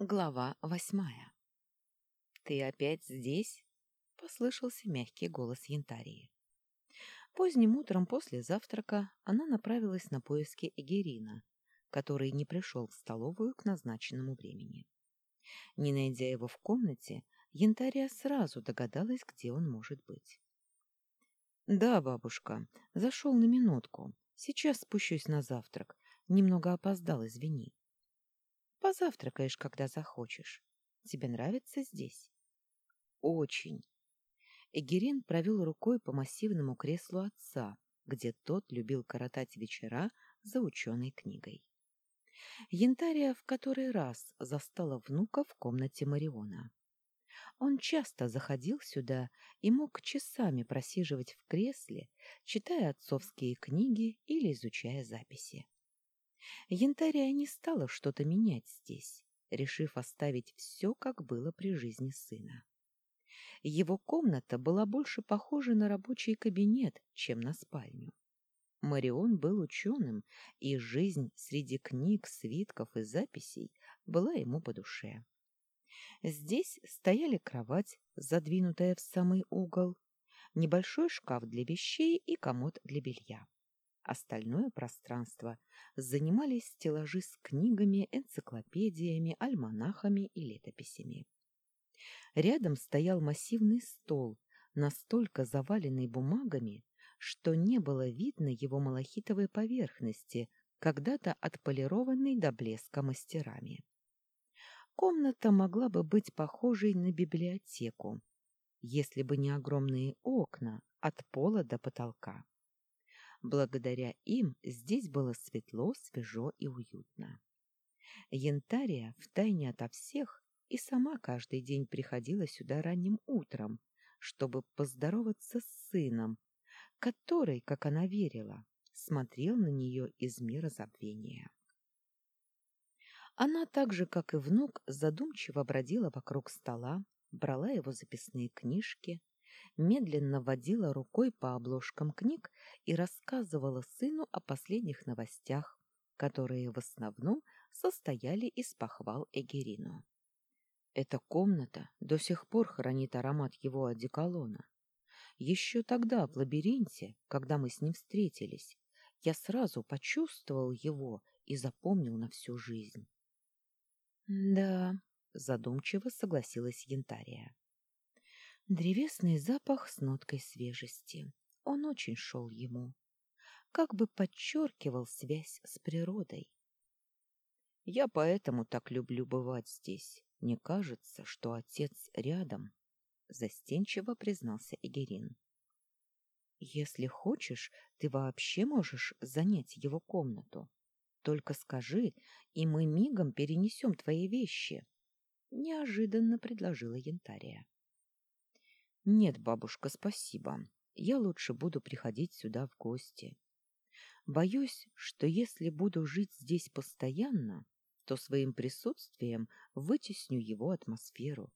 Глава восьмая. «Ты опять здесь?» — послышался мягкий голос Янтарии. Поздним утром после завтрака она направилась на поиски Эгерина, который не пришел в столовую к назначенному времени. Не найдя его в комнате, Янтария сразу догадалась, где он может быть. «Да, бабушка, зашел на минутку. Сейчас спущусь на завтрак. Немного опоздал, извини». Позавтракаешь, когда захочешь. Тебе нравится здесь? Очень. Эгерин провел рукой по массивному креслу отца, где тот любил коротать вечера за ученой книгой. Янтария в который раз застала внука в комнате Мариона. Он часто заходил сюда и мог часами просиживать в кресле, читая отцовские книги или изучая записи. Янтария не стала что-то менять здесь, решив оставить все, как было при жизни сына. Его комната была больше похожа на рабочий кабинет, чем на спальню. Марион был ученым, и жизнь среди книг, свитков и записей была ему по душе. Здесь стояли кровать, задвинутая в самый угол, небольшой шкаф для вещей и комод для белья. Остальное пространство занимались стеллажи с книгами, энциклопедиями, альманахами и летописями. Рядом стоял массивный стол, настолько заваленный бумагами, что не было видно его малахитовой поверхности, когда-то отполированной до блеска мастерами. Комната могла бы быть похожей на библиотеку, если бы не огромные окна от пола до потолка. Благодаря им здесь было светло, свежо и уютно. Янтария втайне ото всех и сама каждый день приходила сюда ранним утром, чтобы поздороваться с сыном, который, как она верила, смотрел на нее из мира забвения. Она так же, как и внук, задумчиво бродила вокруг стола, брала его записные книжки, медленно водила рукой по обложкам книг и рассказывала сыну о последних новостях, которые в основном состояли из похвал Эгерину. Эта комната до сих пор хранит аромат его одеколона. Еще тогда, в лабиринте, когда мы с ним встретились, я сразу почувствовал его и запомнил на всю жизнь. — Да, — задумчиво согласилась Янтария. Древесный запах с ноткой свежести. Он очень шел ему. Как бы подчеркивал связь с природой. Я поэтому так люблю бывать здесь. Мне кажется, что отец рядом, — застенчиво признался Игерин. Если хочешь, ты вообще можешь занять его комнату. Только скажи, и мы мигом перенесем твои вещи. Неожиданно предложила Янтария. Нет, бабушка, спасибо. Я лучше буду приходить сюда в гости. Боюсь, что если буду жить здесь постоянно, то своим присутствием вытесню его атмосферу.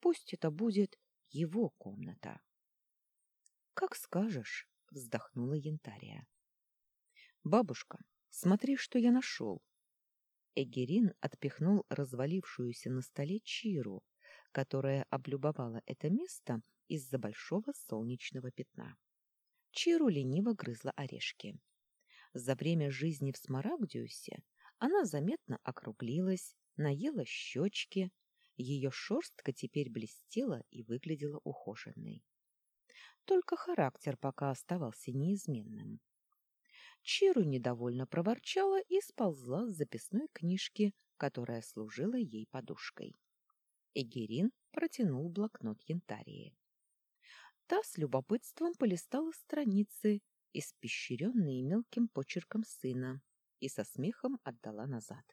Пусть это будет его комната. — Как скажешь, — вздохнула Янтария. — Бабушка, смотри, что я нашел. Эгерин отпихнул развалившуюся на столе Чиру, которая облюбовала это место из-за большого солнечного пятна. Чиру лениво грызла орешки. За время жизни в Смарагдиусе она заметно округлилась, наела щечки, ее шерстка теперь блестела и выглядела ухоженной. Только характер пока оставался неизменным. Чиру недовольно проворчала и сползла с записной книжки, которая служила ей подушкой. Эгерин протянул блокнот янтарии. Та с любопытством полистала страницы, испещренные мелким почерком сына, и со смехом отдала назад.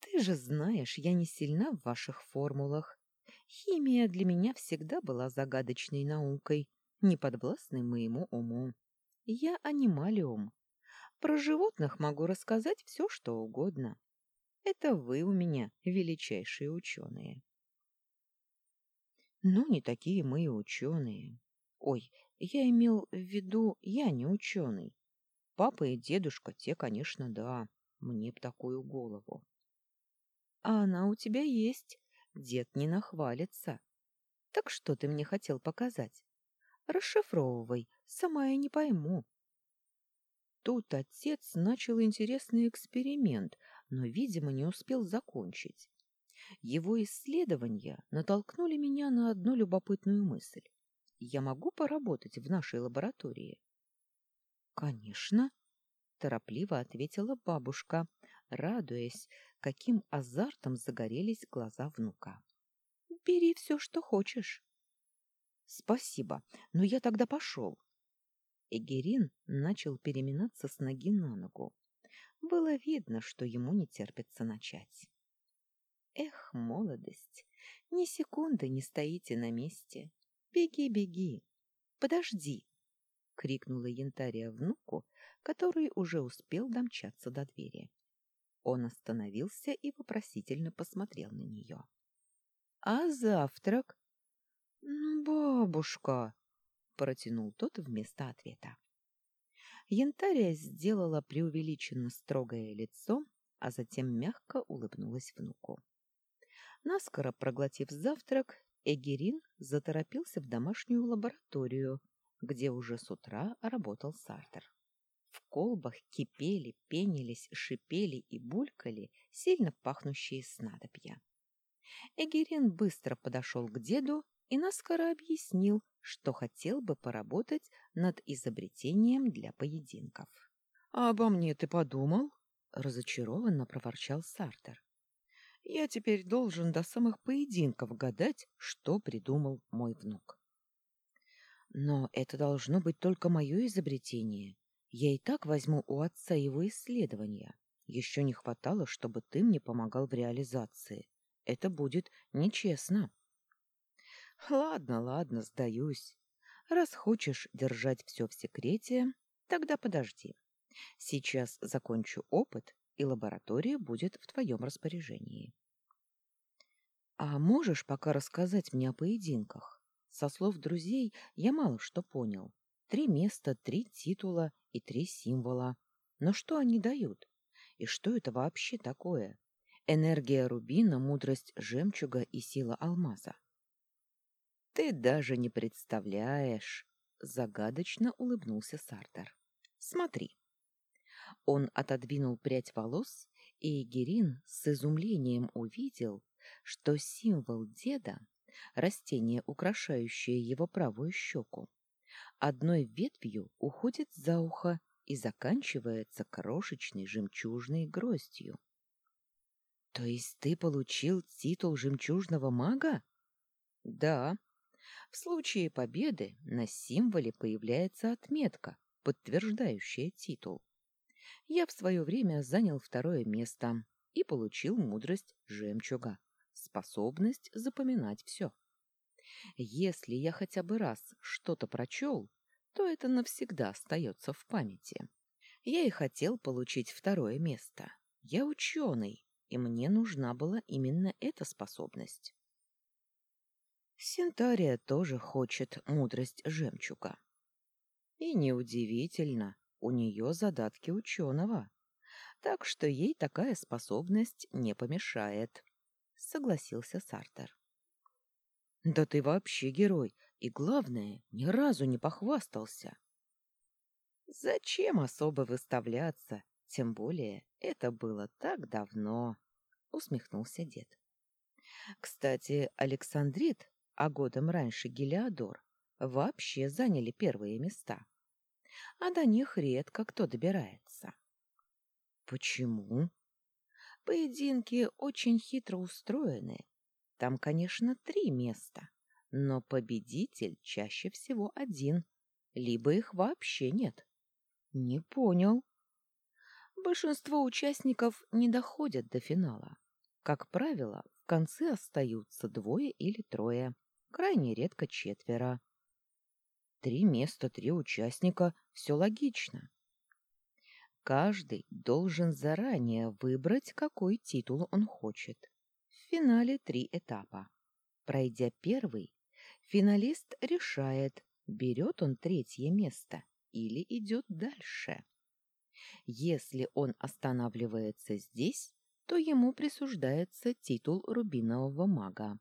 «Ты же знаешь, я не сильна в ваших формулах. Химия для меня всегда была загадочной наукой, неподвластной моему уму. Я анималиум. Про животных могу рассказать все, что угодно. Это вы у меня величайшие ученые». Ну, не такие мы и ученые. Ой, я имел в виду, я не ученый. Папа и дедушка, те, конечно, да. Мне б такую голову. А она у тебя есть. Дед не нахвалится. Так что ты мне хотел показать? Расшифровывай, сама я не пойму. Тут отец начал интересный эксперимент, но, видимо, не успел закончить. Его исследования натолкнули меня на одну любопытную мысль. Я могу поработать в нашей лаборатории? — Конечно, — торопливо ответила бабушка, радуясь, каким азартом загорелись глаза внука. — Бери все, что хочешь. — Спасибо, но я тогда пошел. Эгерин начал переминаться с ноги на ногу. Было видно, что ему не терпится начать. Эх, молодость! Ни секунды не стоите на месте. Беги, беги. Подожди! — крикнула Янтария внуку, который уже успел домчаться до двери. Он остановился и вопросительно посмотрел на нее. — А завтрак? — Ну, бабушка! — протянул тот вместо ответа. Янтария сделала преувеличенно строгое лицо, а затем мягко улыбнулась внуку. Наскоро проглотив завтрак, Эгерин заторопился в домашнюю лабораторию, где уже с утра работал Сартер. В колбах кипели, пенились, шипели и булькали сильно пахнущие снадобья. Эгерин быстро подошел к деду и наскоро объяснил, что хотел бы поработать над изобретением для поединков. — А обо мне ты подумал? — разочарованно проворчал Сартер. Я теперь должен до самых поединков гадать, что придумал мой внук. Но это должно быть только мое изобретение. Я и так возьму у отца его исследования. Еще не хватало, чтобы ты мне помогал в реализации. Это будет нечестно. Ладно, ладно, сдаюсь. Раз хочешь держать все в секрете, тогда подожди. Сейчас закончу опыт, и лаборатория будет в твоем распоряжении. А можешь пока рассказать мне о поединках? Со слов друзей я мало что понял. Три места, три титула и три символа. Но что они дают? И что это вообще такое? Энергия рубина, мудрость жемчуга и сила алмаза. Ты даже не представляешь, загадочно улыбнулся Сартер. Смотри. Он отодвинул прядь волос, и Герин с изумлением увидел, что символ деда — растение, украшающее его правую щеку, одной ветвью уходит за ухо и заканчивается крошечной жемчужной гроздью. — То есть ты получил титул жемчужного мага? — Да. В случае победы на символе появляется отметка, подтверждающая титул я в свое время занял второе место и получил мудрость жемчуга, способность запоминать все. Если я хотя бы раз что-то прочел, то это навсегда остается в памяти. Я и хотел получить второе место. Я ученый, и мне нужна была именно эта способность. Синтария тоже хочет мудрость жемчуга. И неудивительно, у нее задатки ученого, так что ей такая способность не помешает, — согласился Сартер. — Да ты вообще герой, и, главное, ни разу не похвастался. — Зачем особо выставляться, тем более это было так давно, — усмехнулся дед. Кстати, Александрит, а годом раньше Гелиодор, вообще заняли первые места. — а до них редко кто добирается. Почему? Поединки очень хитро устроены. Там, конечно, три места, но победитель чаще всего один, либо их вообще нет. Не понял. Большинство участников не доходят до финала. Как правило, в конце остаются двое или трое, крайне редко четверо. Три места, три участника — все логично. Каждый должен заранее выбрать, какой титул он хочет. В финале три этапа. Пройдя первый, финалист решает, берет он третье место или идет дальше. Если он останавливается здесь, то ему присуждается титул рубинового мага.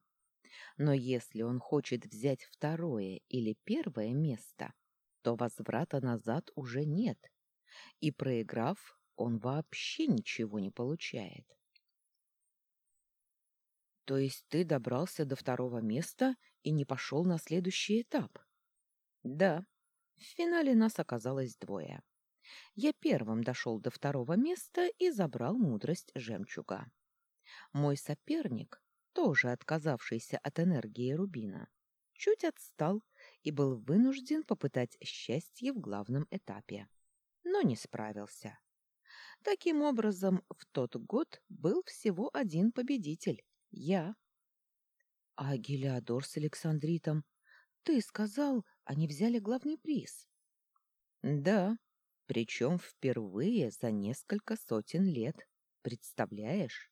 Но если он хочет взять второе или первое место, то возврата назад уже нет, и проиграв, он вообще ничего не получает. То есть ты добрался до второго места и не пошел на следующий этап? Да. В финале нас оказалось двое. Я первым дошел до второго места и забрал мудрость жемчуга. Мой соперник, тоже отказавшийся от энергии рубина, чуть отстал и был вынужден попытать счастье в главном этапе, но не справился. Таким образом, в тот год был всего один победитель — я. — А Гелиодор с Александритом? Ты сказал, они взяли главный приз. — Да, причем впервые за несколько сотен лет. Представляешь?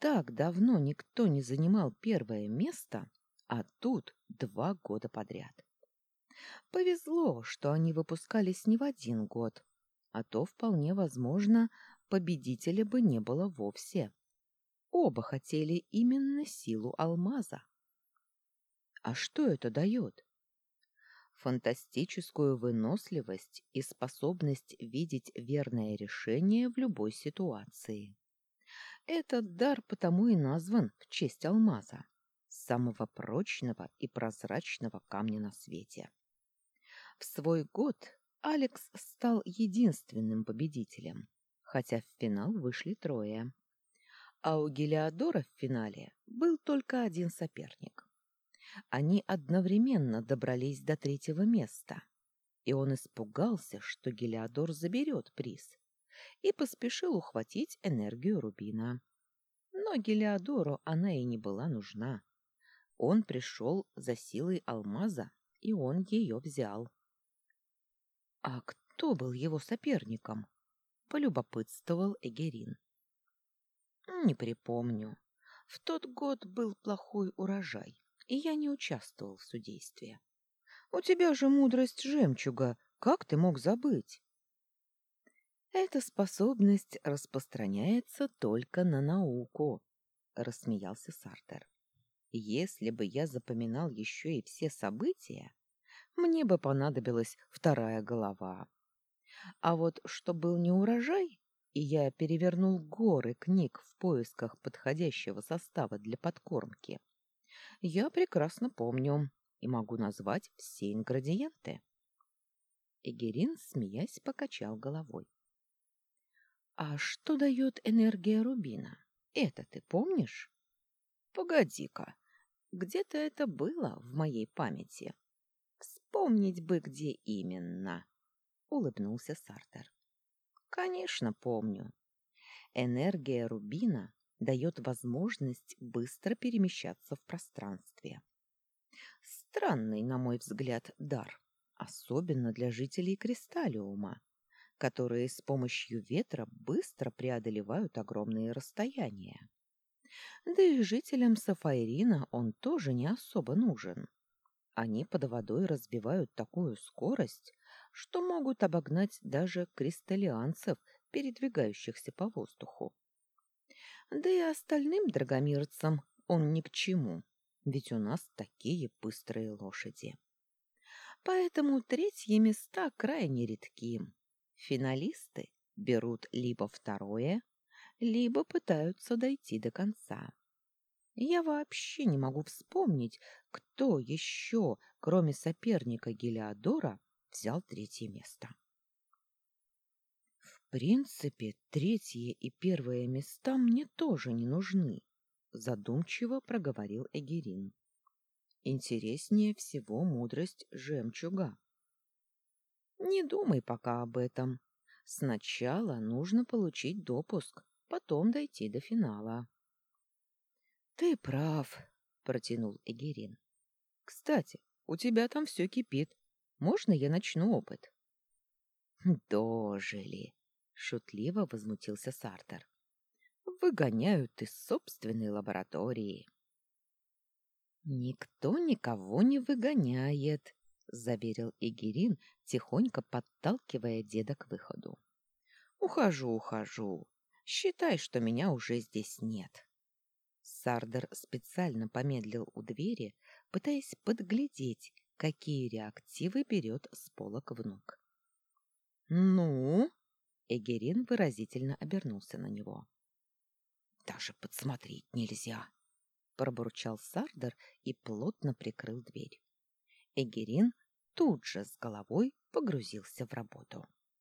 Так давно никто не занимал первое место, а тут два года подряд. Повезло, что они выпускались не в один год, а то, вполне возможно, победителя бы не было вовсе. Оба хотели именно силу алмаза. А что это дает? Фантастическую выносливость и способность видеть верное решение в любой ситуации. Этот дар потому и назван в честь алмаза, самого прочного и прозрачного камня на свете. В свой год Алекс стал единственным победителем, хотя в финал вышли трое. А у Гелиодора в финале был только один соперник. Они одновременно добрались до третьего места, и он испугался, что Гелиодор заберет приз, и поспешил ухватить энергию Рубина. Но Гелиодору она и не была нужна. Он пришел за силой алмаза, и он ее взял. А кто был его соперником? полюбопытствовал Эгерин. Не припомню. В тот год был плохой урожай, и я не участвовал в судействе. У тебя же мудрость жемчуга, как ты мог забыть? Эта способность распространяется только на науку, рассмеялся Сартер. Если бы я запоминал еще и все события, мне бы понадобилась вторая голова. А вот что был не урожай, и я перевернул горы книг в поисках подходящего состава для подкормки, я прекрасно помню и могу назвать все ингредиенты. Эгерин, смеясь, покачал головой. — А что дает энергия рубина? Это ты помнишь? — Погоди-ка, где-то это было в моей памяти. Вспомнить бы, где именно, — улыбнулся Сартер. — Конечно, помню. Энергия рубина дает возможность быстро перемещаться в пространстве. Странный, на мой взгляд, дар, особенно для жителей Кристаллиума, которые с помощью ветра быстро преодолевают огромные расстояния. Да и жителям Сафайрина он тоже не особо нужен. Они под водой разбивают такую скорость, что могут обогнать даже кристаллианцев, передвигающихся по воздуху. Да и остальным драгомирцам он ни к чему, ведь у нас такие быстрые лошади. Поэтому третьи места крайне редки. Финалисты берут либо второе, либо пытаются дойти до конца. Я вообще не могу вспомнить, кто еще, кроме соперника Гелиодора, взял третье место. В принципе, третье и первое места мне тоже не нужны, задумчиво проговорил Эгерин. Интереснее всего мудрость жемчуга. Не думай пока об этом. Сначала нужно получить допуск, потом дойти до финала. Ты прав, протянул Эгерин. Кстати, у тебя там все кипит. Можно я начну опыт? Дожили, шутливо возмутился Сартер. Выгоняют из собственной лаборатории. Никто никого не выгоняет, заверил Эгерин, тихонько подталкивая деда к выходу. Ухожу, ухожу. Считай, что меня уже здесь нет. Сардер специально помедлил у двери, пытаясь подглядеть, какие реактивы берет с полок внук. «Ну?» — Эгерин выразительно обернулся на него. «Даже подсмотреть нельзя!» — пробурчал Сардер и плотно прикрыл дверь. Эгерин тут же с головой погрузился в работу.